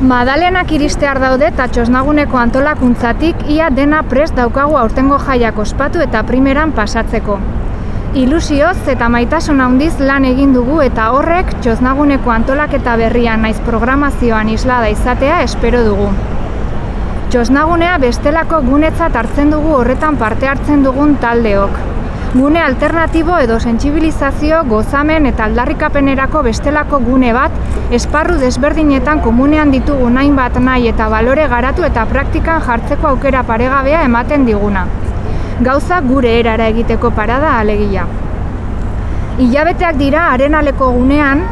Madalenak iristear daude eta txosnaguneko antolakuntzatik ia dena prest daukagu aurtengo jaiak ospatu eta primeran pasatzeko. Ilusioz eta maitasun handiz lan egin dugu eta horrek txosnaguneko antolaketa berrian naiz programazioan islada izatea espero dugu. Txosnagunea bestelako gunetzat hartzen dugu horretan parte hartzen dugun taldeok, Gune alternatibo edo sentsibilizazio gozamen eta aldarrikapenerako bestelako gune bat, esparru desberdinetan komunean ditugu nain bat nahi eta balore garatu eta praktikan jartzeko aukera paregabea ematen diguna. Gauza gure erara egiteko parada alegia. Ilabeteak dira arenaleko gunean,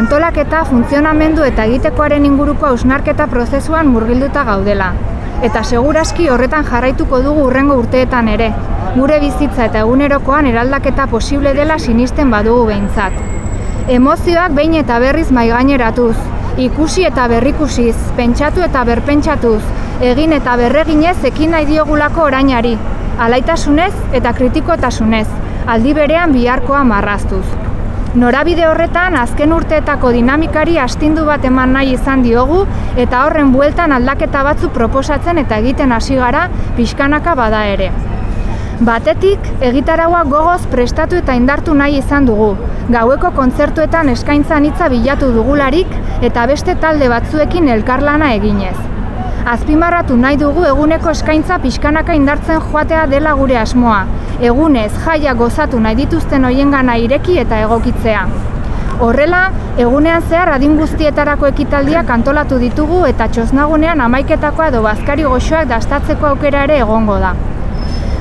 antolaketa, funtzionamendu eta egitekoaren inguruko ausnarketa prozesuan murgilduta gaudela. Eta seguraski horretan jarraituko dugu urrengo urteetan ere, gure bizitza eta egunerokoan eraldaketa posible dela sinisten badugu behintzat. Emozioak behin eta berriz maigaineratuz, ikusi eta berrikusiz, pentsatu eta berpentsatuz, egin eta berreginez ekin nahi diogulako orainari, alaitasunez eta kritikotasunez, aldi berean biharkoa marraztuz. Norabide horretan azken urteetako dinamikari astindu bat eman nahi izan diogu eta horren bueltan aldaketa batzu proposatzen eta egiten hasi gara pixkanaka bada ere. Batetik, egitaraua gogoz prestatu eta indartu nahi izan dugu. Gaueko kontzertuetan eskaintzan hitza bilatu dugularik eta beste talde batzuekin elkarlana eginez. Azpimarratu nahi dugu eguneko eskaintza pixkanaka indartzen joatea dela gure asmoa. Egunez, jaia gozatu nahi dituzten hoiengana ireki eta egokitzea. Horrela, egunean zehar adin guztietarako ekitaldiak antolatu ditugu eta txosnagunean amaiketakoa edo bazkari goxoak dastatzeko aukera ere egongo da.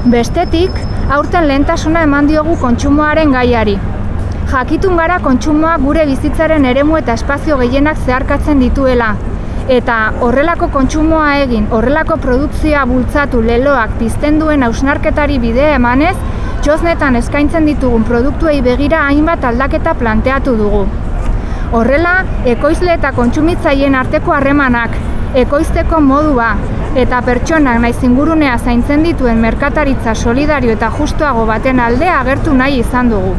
Bestetik, aurten lehentasuna eman diogu kontsumoaren gaiari. Jakitun gara kontsumoa gure bizitzaren eremu eta espazio gehienak zeharkatzen dituela. Eta horrelako kontsumoa egin, horrelako produkzioa bultzatu leloak pizten duen ausnarketari bidea emanez, txosnetan eskaintzen ditugun produktuei begira hainbat aldaketa planteatu dugu. Horrela, ekoizle eta kontsumitzaien arteko harremanak, ekoizteko modua, eta pertsonak naiz ingurunea zaintzen dituen merkataritza solidario eta justuago baten alde agertu nahi izan dugu.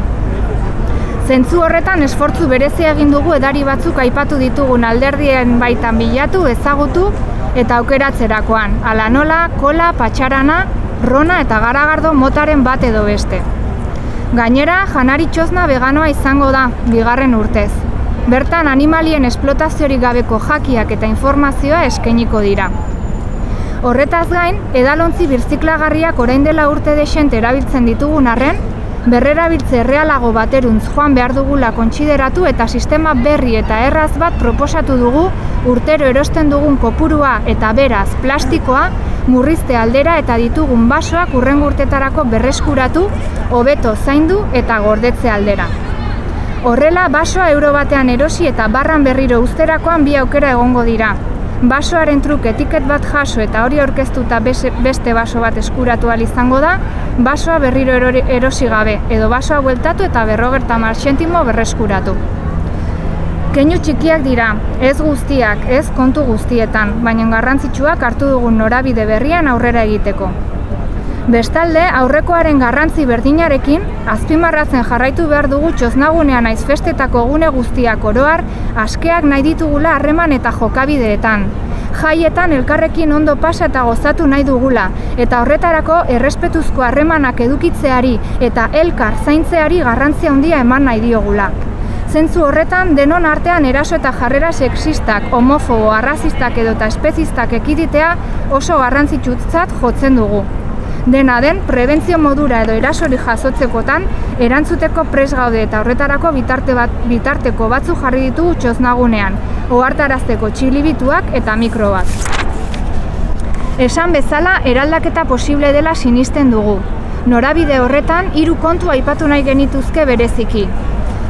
Zentzu horretan esfortzu berezia egin dugu edari batzuk aipatu ditugun alderdien baitan bilatu, ezagutu eta aukeratzerakoan. Ala nola, kola, patxarana, rona eta garagardo motaren bat edo beste. Gainera, janari txosna veganoa izango da, bigarren urtez. Bertan animalien esplotaziorik gabeko jakiak eta informazioa eskainiko dira. Horretaz gain, edalontzi birziklagarriak orain dela urte desente erabiltzen ditugun arren, berrerabiltze errealago bateruntz joan behar dugula kontsideratu eta sistema berri eta erraz bat proposatu dugu urtero erosten dugun kopurua eta beraz plastikoa murrizte aldera eta ditugun basoak urren urtetarako berreskuratu, hobeto zaindu eta gordetze aldera. Horrela, basoa euro batean erosi eta barran berriro uzterakoan bi aukera egongo dira, basoaren truk etiket bat jaso eta hori aurkeztuta beste baso bat eskuratu izango da, basoa berriro erosi gabe, edo basoa bueltatu eta berrogerta marxentimo berreskuratu. Keinu txikiak dira, ez guztiak, ez kontu guztietan, baina garrantzitsuak hartu dugun norabide berrian aurrera egiteko. Bestalde, aurrekoaren garrantzi berdinarekin, azpimarratzen jarraitu behar dugu txoznagunean naiz festetako gune guztiak oroar, askeak nahi ditugula harreman eta jokabideetan. Jaietan elkarrekin ondo pasa eta gozatu nahi dugula, eta horretarako errespetuzko harremanak edukitzeari eta elkar zaintzeari garrantzia handia eman nahi diogula. Zentzu horretan, denon artean eraso eta jarrera sexistak, homofobo, arrazistak edo eta espezistak ekiditea oso garrantzitsutzat jotzen dugu. Dena den, prebentzio modura edo erasori jasotzekotan, erantzuteko pres gaude eta horretarako bitarte bat, bitarteko batzu jarri ditugu txoznagunean, ohartarazteko txilibituak eta mikroak. Esan bezala, eraldaketa posible dela sinisten dugu. Norabide horretan, hiru kontu aipatu nahi genituzke bereziki.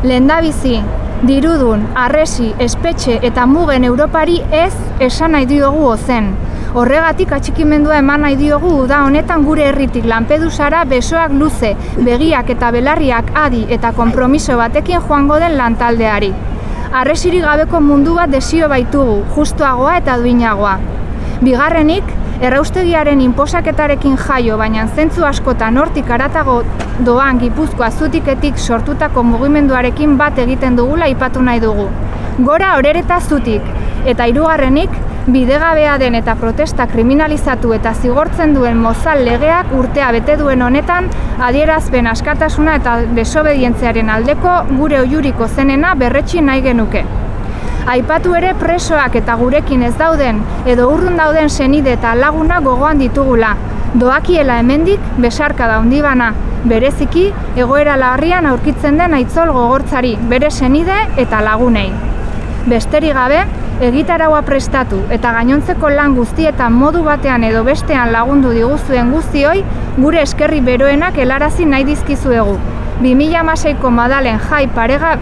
Lendabizi, dirudun, arresi, espetxe eta mugen Europari ez esan nahi diogu ozen. Horregatik atxikimendua eman nahi diogu da honetan gure herritik Lampedusara besoak luze, begiak eta belarriak adi eta konpromiso batekin joango den lantaldeari. Arresiri gabeko mundu bat desio baitugu, justuagoa eta duinagoa. Bigarrenik, erraustegiaren inposaketarekin jaio, baina zentzu askotan hortik aratago doan gipuzkoa zutiketik sortutako mugimenduarekin bat egiten dugula ipatu nahi dugu. Gora horereta zutik, Eta hirugarrenik, bidegabea den eta protesta kriminalizatu eta zigortzen duen mozal legeak urtea bete duen honetan adierazpen askatasuna eta desobedientziaren aldeko gure oiuriko zenena berretsi nahi genuke. Aipatu ere presoak eta gurekin ez dauden edo urrun dauden senide eta laguna gogoan ditugula. Doakiela hemendik besarka da bana, bereziki egoera larrian aurkitzen den aitzol gogortzari, bere senide eta lagunei. Besterik gabe, egitaraua prestatu eta gainontzeko lan guztietan modu batean edo bestean lagundu diguzuen guztioi, gure eskerri beroenak helarazi nahi dizkizuegu. 2006ko madalen jai parega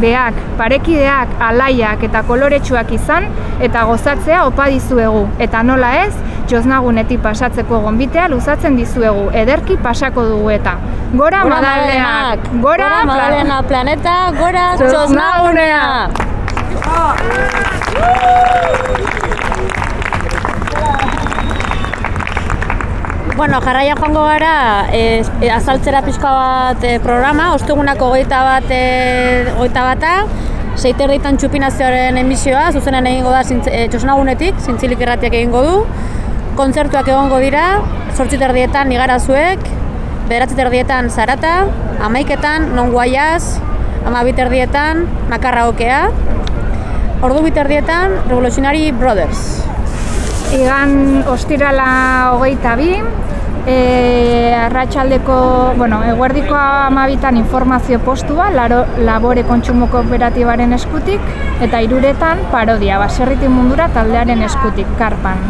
beak, parekideak, alaiak eta koloretsuak izan eta gozatzea opa dizuegu. Eta nola ez, txosnagunetik pasatzeko gonbitea luzatzen dizuegu, ederki pasako dugu eta. Gora, gora madalenak! Gora, madalena planeta! Gora, txosnagunea! Bueno, jarraia joango gara, e, e, azaltzera pixka bat e, programa, ostegunako goita bat, e, goita bata, seiter txupinazioaren emisioa, zuzenen egingo da zintz, e, txosnagunetik, zintzilik erratiak egingo du, kontzertuak egongo dira, sortzit erdietan nigara zuek, bederatzit erdietan zarata, amaiketan, non guaiaz, amabit erdietan, makarra ordu biterdietan Revolutionary Brothers. Igan ostirala hogeita bi, e, arratsaldeko, bueno, eguerdiko amabitan informazio postua, laro, labore kontsumo kooperatibaren eskutik, eta iruretan parodia, baserritin mundura taldearen eskutik, karpan.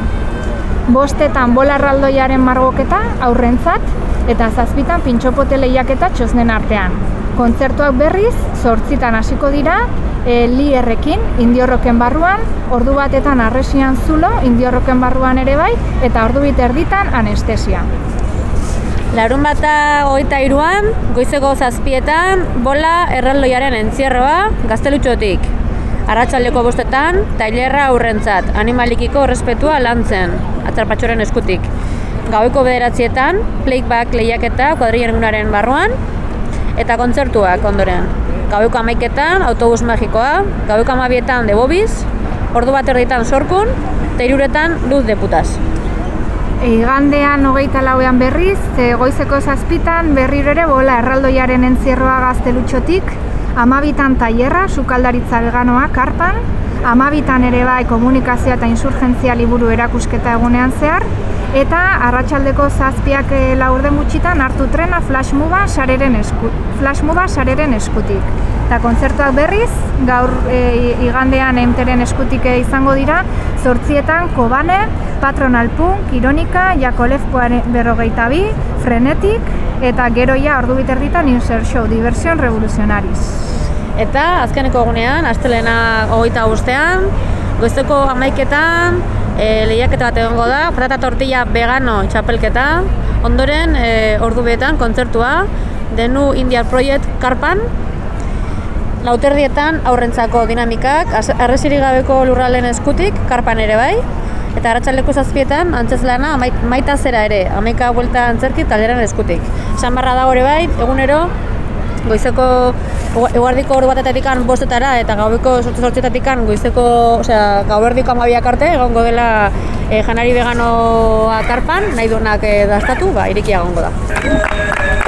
Bostetan bolarraldoiaren margoketa, aurrentzat, eta zazpitan pintxopote lehiaketa txosnen artean. Kontzertuak berriz, zortzitan hasiko dira, e, lierrekin, indiorroken barruan, ordu batetan arresian zulo, indiorroken barruan ere bai, eta ordu erditan anestesia. Larun bata goita iruan, goizeko zazpietan, bola erraldoiaren entzierroa gaztelutxotik. Arratxaldeko bostetan, tailerra aurrentzat, animalikiko respetua lantzen, atzarpatxoren eskutik. Gaueko bederatzietan, playback lehiaketa kuadrien barruan, eta kontzertuak ondoren gaueko amaiketan, autobus magikoa, gaueko amabietan de bobiz, ordu bat erditan sorkun, eta iruretan luz de putaz. Igandean hogeita lauean berriz, ze goizeko zazpitan berriro ere bola erraldoiaren entzierroa gaztelutxotik, amabitan tailerra, sukaldaritza veganoa, karpan, amabitan ere bai komunikazioa eta insurgentzia liburu erakusketa egunean zehar, eta arratsaldeko zazpiak eh, laurden gutxitan hartu trena flashmuba sareren esku, flashmuba sareren eskutik. Eta kontzertuak berriz, gaur e, igandean emteren eskutik izango dira, zortzietan Kobane, Patronal Punk, Ironika, Jakolefkoaren berrogeita bi, Frenetik, eta geroia ordu biterditan Inser Show, Diversion Revolucionaris. Eta azkeneko egunean, astelena hogeita guztean, goizteko amaiketan, e, lehiaketa bat egongo da, patata tortilla vegano txapelketa, ondoren e, ordu betan kontzertua, denu India Project karpan, lauterdietan aurrentzako dinamikak, arresirik gabeko lurralen eskutik, karpan ere bai, eta arratsaleko zazpietan, antzez lana, maita zera ere, amaika buelta antzerki talderan eskutik. Esan barra da hori bai, egunero, goizeko eguardiko ordu batetik bostetara eta gaueko sortze sortzetatik goizeko, osea, gauerdiko amabiak arte, egongo dela e, janari veganoa karpan, nahi duenak e, dastatu, ba, irikia egongo da.